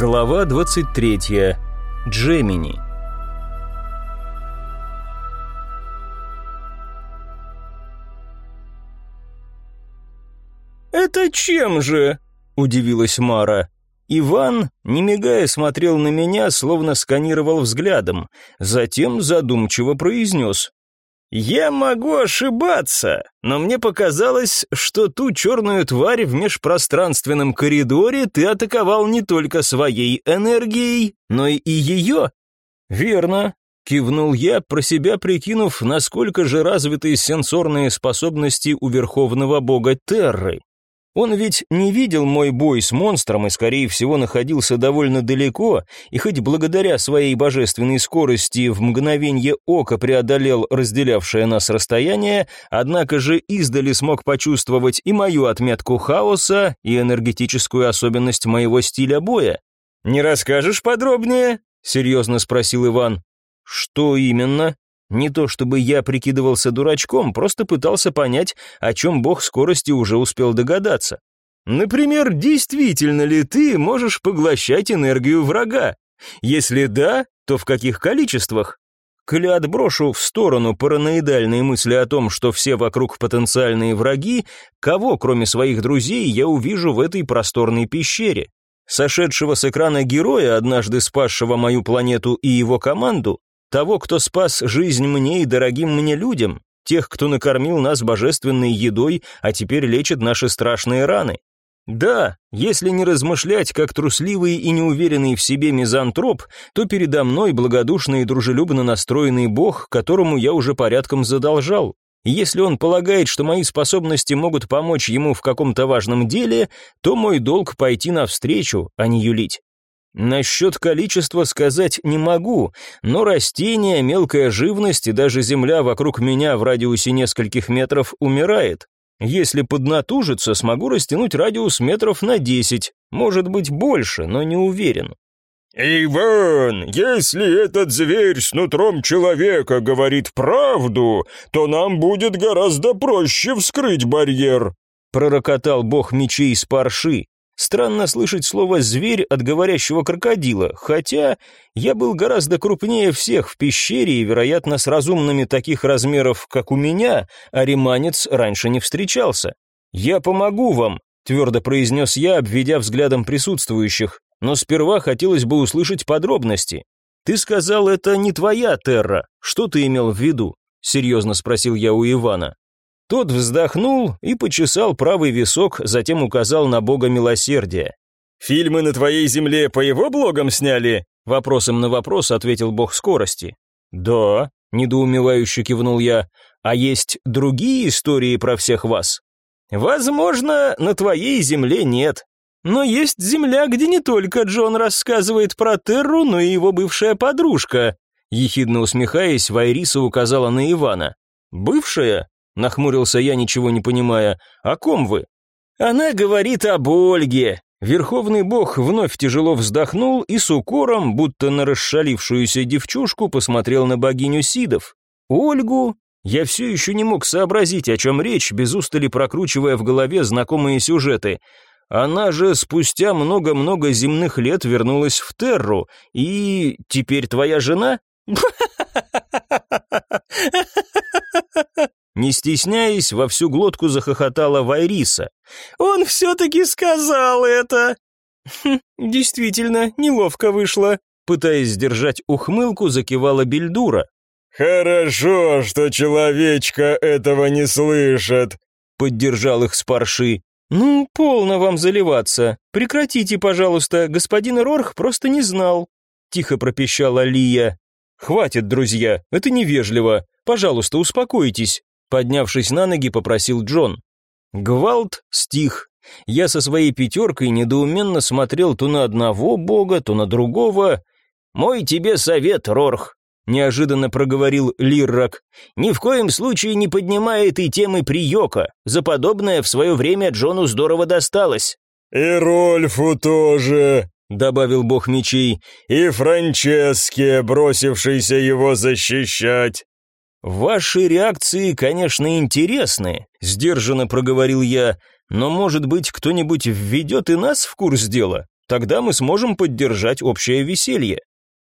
Глава 23. Джемини. «Это чем же?» – удивилась Мара. Иван, не мигая, смотрел на меня, словно сканировал взглядом, затем задумчиво произнес. «Я могу ошибаться, но мне показалось, что ту черную тварь в межпространственном коридоре ты атаковал не только своей энергией, но и ее». «Верно», — кивнул я, про себя прикинув, насколько же развиты сенсорные способности у верховного бога Терры. Он ведь не видел мой бой с монстром и, скорее всего, находился довольно далеко, и хоть благодаря своей божественной скорости в мгновение ока преодолел разделявшее нас расстояние, однако же издали смог почувствовать и мою отметку хаоса, и энергетическую особенность моего стиля боя. «Не расскажешь подробнее?» — серьезно спросил Иван. «Что именно?» Не то чтобы я прикидывался дурачком, просто пытался понять, о чем бог скорости уже успел догадаться. Например, действительно ли ты можешь поглощать энергию врага? Если да, то в каких количествах? Коли отброшу в сторону параноидальные мысли о том, что все вокруг потенциальные враги, кого, кроме своих друзей, я увижу в этой просторной пещере? Сошедшего с экрана героя, однажды спасшего мою планету и его команду, того, кто спас жизнь мне и дорогим мне людям, тех, кто накормил нас божественной едой, а теперь лечит наши страшные раны. Да, если не размышлять как трусливый и неуверенный в себе мизантроп, то передо мной благодушный и дружелюбно настроенный бог, которому я уже порядком задолжал. Если он полагает, что мои способности могут помочь ему в каком-то важном деле, то мой долг пойти навстречу, а не юлить. Насчет количества сказать не могу, но растения, мелкая живность и даже земля вокруг меня в радиусе нескольких метров умирает. Если поднатужиться, смогу растянуть радиус метров на десять, может быть больше, но не уверен. «Иван, если этот зверь с нутром человека говорит правду, то нам будет гораздо проще вскрыть барьер», пророкотал бог мечей с парши. Странно слышать слово «зверь» от говорящего крокодила, хотя я был гораздо крупнее всех в пещере и, вероятно, с разумными таких размеров, как у меня, а реманец раньше не встречался. «Я помогу вам», — твердо произнес я, обведя взглядом присутствующих, но сперва хотелось бы услышать подробности. «Ты сказал, это не твоя терра. Что ты имел в виду?» — серьезно спросил я у Ивана. Тот вздохнул и почесал правый висок, затем указал на бога милосердия. «Фильмы на твоей земле по его блогам сняли?» Вопросом на вопрос ответил бог скорости. «Да», — недоумевающе кивнул я, «а есть другие истории про всех вас?» «Возможно, на твоей земле нет. Но есть земля, где не только Джон рассказывает про Терру, но и его бывшая подружка», ехидно усмехаясь, Вайриса указала на Ивана. «Бывшая? Нахмурился я, ничего не понимая. «О ком вы?» «Она говорит об Ольге». Верховный бог вновь тяжело вздохнул и с укором, будто на расшалившуюся девчушку, посмотрел на богиню Сидов. «Ольгу?» Я все еще не мог сообразить, о чем речь, без устали прокручивая в голове знакомые сюжеты. Она же спустя много-много земных лет вернулась в Терру, и теперь твоя жена? Не стесняясь, во всю глотку захохотала Вайриса. «Он все-таки сказал это!» хм, «Действительно, неловко вышло», пытаясь сдержать ухмылку, закивала Бельдура. «Хорошо, что человечка этого не слышит», поддержал их Спарши. «Ну, полно вам заливаться. Прекратите, пожалуйста, господин Рорх просто не знал», тихо пропищала Лия. «Хватит, друзья, это невежливо. Пожалуйста, успокойтесь. Поднявшись на ноги, попросил Джон. Гвалт стих. Я со своей пятеркой недоуменно смотрел то на одного бога, то на другого. «Мой тебе совет, Рорх», — неожиданно проговорил Лиррак. «Ни в коем случае не поднимай этой темы приёка. За подобное в свое время Джону здорово досталось». «И Рольфу тоже», — добавил бог мечей, «и Франческе, бросившийся его защищать». «Ваши реакции, конечно, интересны», — сдержанно проговорил я, «но, может быть, кто-нибудь введет и нас в курс дела? Тогда мы сможем поддержать общее веселье».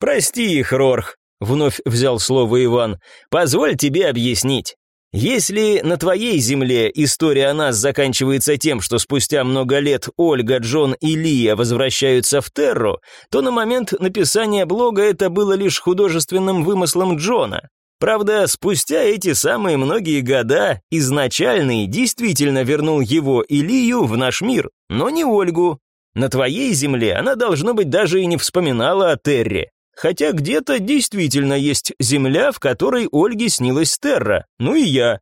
«Прости их, Рорх», — вновь взял слово Иван. «Позволь тебе объяснить. Если на твоей земле история о нас заканчивается тем, что спустя много лет Ольга, Джон и Лия возвращаются в Терру, то на момент написания блога это было лишь художественным вымыслом Джона. Правда, спустя эти самые многие года изначальный действительно вернул его и Лию в наш мир, но не Ольгу. На твоей земле она, должно быть, даже и не вспоминала о Терре. Хотя где-то действительно есть земля, в которой Ольге снилась Терра, ну и я.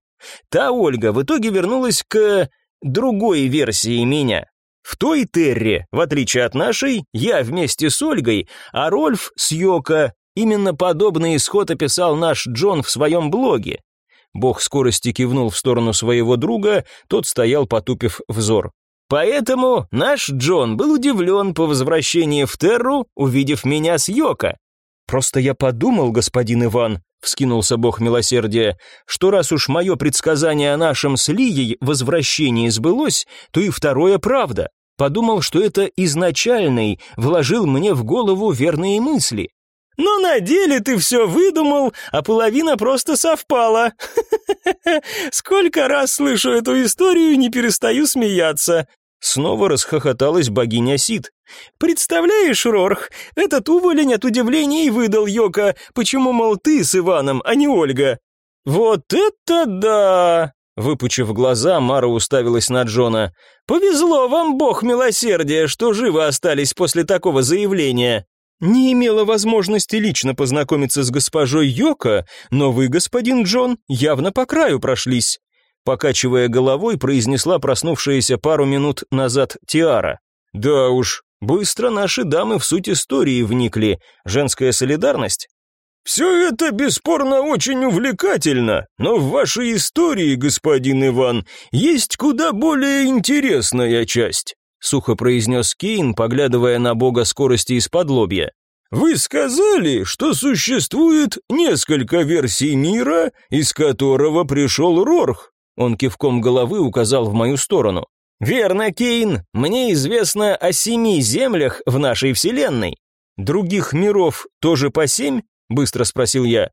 Та Ольга в итоге вернулась к другой версии меня. В той Терре, в отличие от нашей, я вместе с Ольгой, а Рольф с Йоко. Именно подобный исход описал наш Джон в своем блоге. Бог скорости кивнул в сторону своего друга, тот стоял, потупив взор. Поэтому наш Джон был удивлен по возвращении в Терру, увидев меня с Йоко. «Просто я подумал, господин Иван», — вскинулся бог милосердия, «что раз уж мое предсказание о нашем с Лией возвращении сбылось, то и второе правда. Подумал, что это изначальный вложил мне в голову верные мысли. Но на деле ты все выдумал, а половина просто совпала. Сколько раз слышу эту историю и не перестаю смеяться. Снова расхохоталась богиня Сид. «Представляешь, Рорх, этот уволень от удивления и выдал Йока, почему, мол, ты с Иваном, а не Ольга». «Вот это да!» Выпучив глаза, Мара уставилась на Джона. «Повезло вам, бог милосердия, что живы остались после такого заявления». «Не имела возможности лично познакомиться с госпожой Йока, но вы, господин Джон, явно по краю прошлись покачивая головой, произнесла проснувшаяся пару минут назад Тиара. «Да уж, быстро наши дамы в суть истории вникли. Женская солидарность?» «Все это бесспорно очень увлекательно, но в вашей истории, господин Иван, есть куда более интересная часть», сухо произнес Кейн, поглядывая на бога скорости из-под лобья. «Вы сказали, что существует несколько версий мира, из которого пришел Рорх. Он кивком головы указал в мою сторону. «Верно, Кейн, мне известно о семи землях в нашей вселенной». «Других миров тоже по семь?» — быстро спросил я.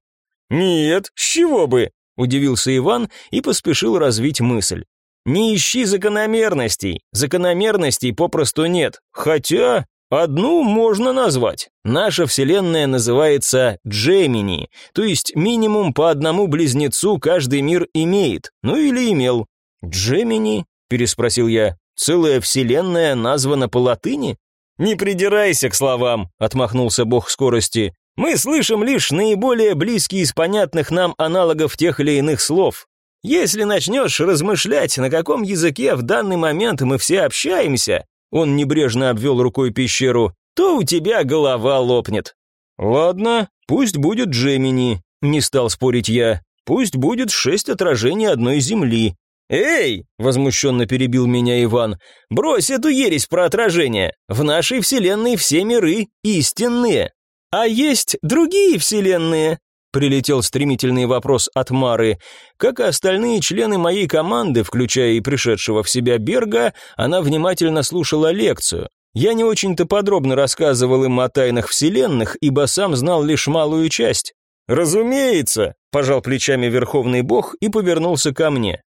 «Нет, с чего бы?» — удивился Иван и поспешил развить мысль. «Не ищи закономерностей, закономерностей попросту нет, хотя Одну можно назвать. Наша Вселенная называется Джемини, то есть минимум по одному близнецу каждый мир имеет, ну или имел. «Джемини?» – переспросил я. «Целая Вселенная названа по латыни?» «Не придирайся к словам», – отмахнулся бог скорости. «Мы слышим лишь наиболее близкие из понятных нам аналогов тех или иных слов. Если начнешь размышлять, на каком языке в данный момент мы все общаемся, он небрежно обвел рукой пещеру, то у тебя голова лопнет. Ладно, пусть будет Джемини, не стал спорить я. Пусть будет шесть отражений одной земли. «Эй!» — возмущенно перебил меня Иван. «Брось эту ересь про отражение. В нашей вселенной все миры истинные. А есть другие вселенные, Прилетел стремительный вопрос от Мары. Как и остальные члены моей команды, включая и пришедшего в себя Берга, она внимательно слушала лекцию. Я не очень-то подробно рассказывал им о тайнах вселенных, ибо сам знал лишь малую часть. «Разумеется», – пожал плечами Верховный Бог и повернулся ко мне.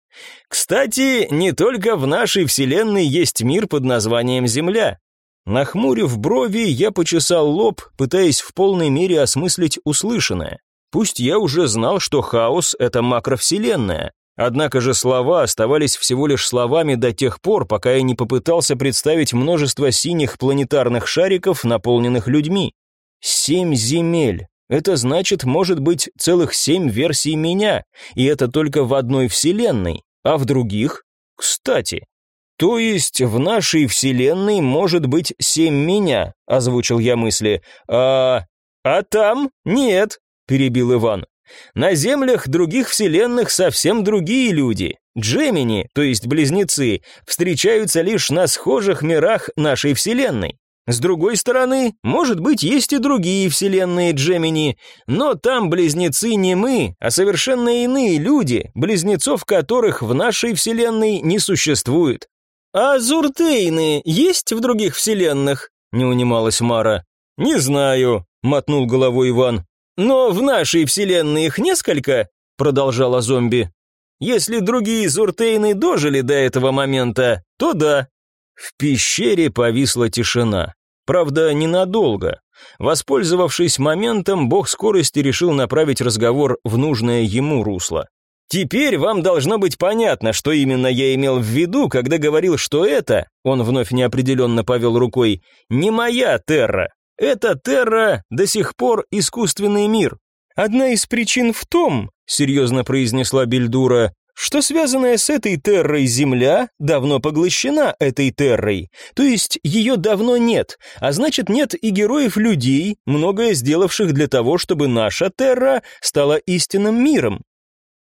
«Кстати, не только в нашей вселенной есть мир под названием Земля. Нахмурив брови, я почесал лоб, пытаясь в полной мере осмыслить услышанное. Пусть я уже знал, что хаос — это макровселенная, однако же слова оставались всего лишь словами до тех пор, пока я не попытался представить множество синих планетарных шариков, наполненных людьми. Семь земель. Это значит, может быть, целых семь версий меня, и это только в одной вселенной, а в других? Кстати, то есть в нашей вселенной может быть семь меня, озвучил я мысли, а... А там нет, перебил Иван. На землях других вселенных совсем другие люди. Джемини, то есть близнецы, встречаются лишь на схожих мирах нашей вселенной. С другой стороны, может быть, есть и другие вселенные Джемини, но там близнецы не мы, а совершенно иные люди, близнецов которых в нашей вселенной не существует. А Зуртейны есть в других вселенных? не унималась Мара. «Не знаю», — мотнул головой Иван. «Но в нашей вселенной их несколько», — продолжала зомби. «Если другие Зуртейны дожили до этого момента, то да». В пещере повисла тишина. Правда, ненадолго. Воспользовавшись моментом, бог скорости решил направить разговор в нужное ему русло. Теперь вам должно быть понятно, что именно я имел в виду, когда говорил, что это, он вновь неопределенно повел рукой, не моя терра. Это терра до сих пор искусственный мир. Одна из причин в том, серьезно произнесла Бельдура, что связанная с этой террой Земля давно поглощена этой террой, то есть ее давно нет, а значит нет и героев-людей, многое сделавших для того, чтобы наша терра стала истинным миром.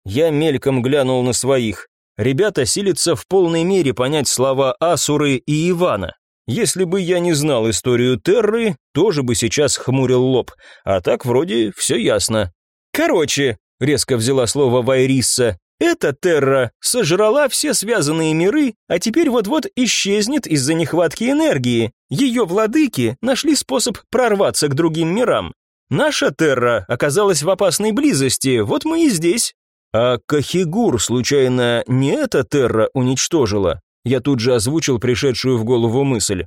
Я мельком глянул на своих. Ребята силятся в полной мере понять слова Асуры и Ивана. Если бы я не знал историю Терры, тоже бы сейчас хмурил лоб. А так вроде все ясно. Короче, резко взяла слово Вайрисса, эта Терра сожрала все связанные миры, а теперь вот-вот исчезнет из-за нехватки энергии. Ее владыки нашли способ прорваться к другим мирам. Наша Терра оказалась в опасной близости, вот мы и здесь. А Кахигур, случайно, не эта Терра уничтожила? Я тут же озвучил пришедшую в голову мысль.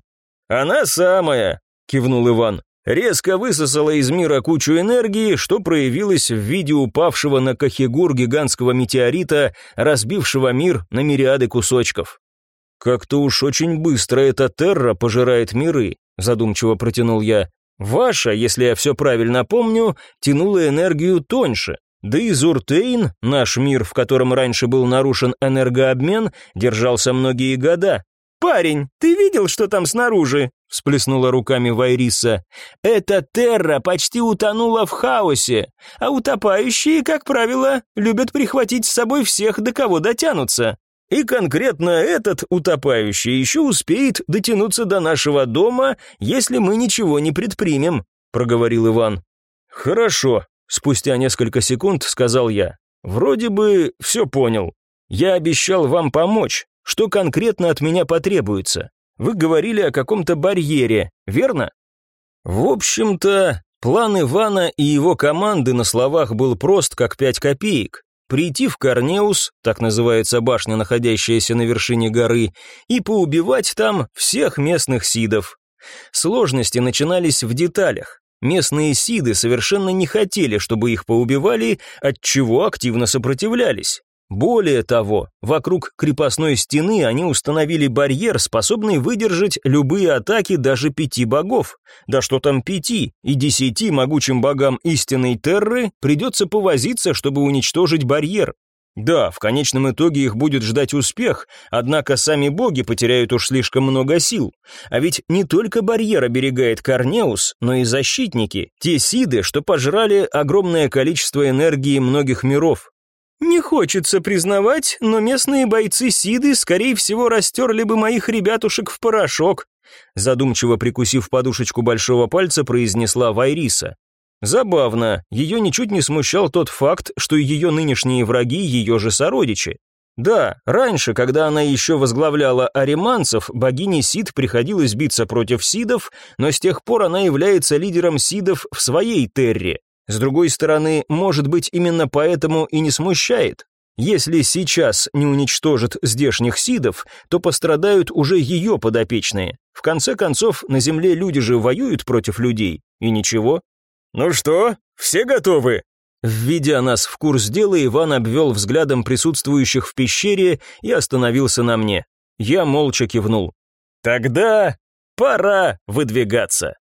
«Она самая», — кивнул Иван. «Резко высосала из мира кучу энергии, что проявилось в виде упавшего на Кахигур гигантского метеорита, разбившего мир на мириады кусочков». «Как-то уж очень быстро эта Терра пожирает миры», — задумчиво протянул я. «Ваша, если я все правильно помню, тянула энергию тоньше, да и Зуртейн, наш мир, в котором раньше был нарушен энергообмен, держался многие года. «Парень, ты видел, что там снаружи?» – всплеснула руками Вайриса. «Эта терра почти утонула в хаосе, а утопающие, как правило, любят прихватить с собой всех, до кого дотянутся. И конкретно этот утопающий еще успеет дотянуться до нашего дома, если мы ничего не предпримем», – проговорил Иван. «Хорошо», Спустя несколько секунд сказал я. «Вроде бы все понял. Я обещал вам помочь. Что конкретно от меня потребуется? Вы говорили о каком-то барьере, верно?» В общем-то, план Ивана и его команды на словах был прост, как пять копеек. Прийти в Корнеус, так называется башня, находящаяся на вершине горы, и поубивать там всех местных сидов. Сложности начинались в деталях. Местные сиды совершенно не хотели, чтобы их поубивали, отчего активно сопротивлялись. Более того, вокруг крепостной стены они установили барьер, способный выдержать любые атаки даже пяти богов. Да что там пяти, и десяти могучим богам истинной Терры придется повозиться, чтобы уничтожить барьер. Да, в конечном итоге их будет ждать успех, однако сами боги потеряют уж слишком много сил. А ведь не только барьер оберегает Корнеус, но и защитники, те сиды, что пожрали огромное количество энергии многих миров. Не хочется признавать, но местные бойцы Сиды, скорее всего, растерли бы моих ребятушек в порошок, задумчиво прикусив подушечку большого пальца, произнесла Вайриса. Забавно, ее ничуть не смущал тот факт, что ее нынешние враги ее же сородичи. Да, раньше, когда она еще возглавляла ариманцев, богине Сид приходилось биться против Сидов, но с тех пор она является лидером Сидов в своей терре. С другой стороны, может быть, именно поэтому и не смущает. Если сейчас не уничтожит здешних Сидов, то пострадают уже ее подопечные. В конце концов, на земле люди же воюют против людей, и ничего, «Ну что, все готовы?» Введя нас в курс дела, Иван обвел взглядом присутствующих в пещере и остановился на мне. Я молча кивнул. «Тогда пора выдвигаться».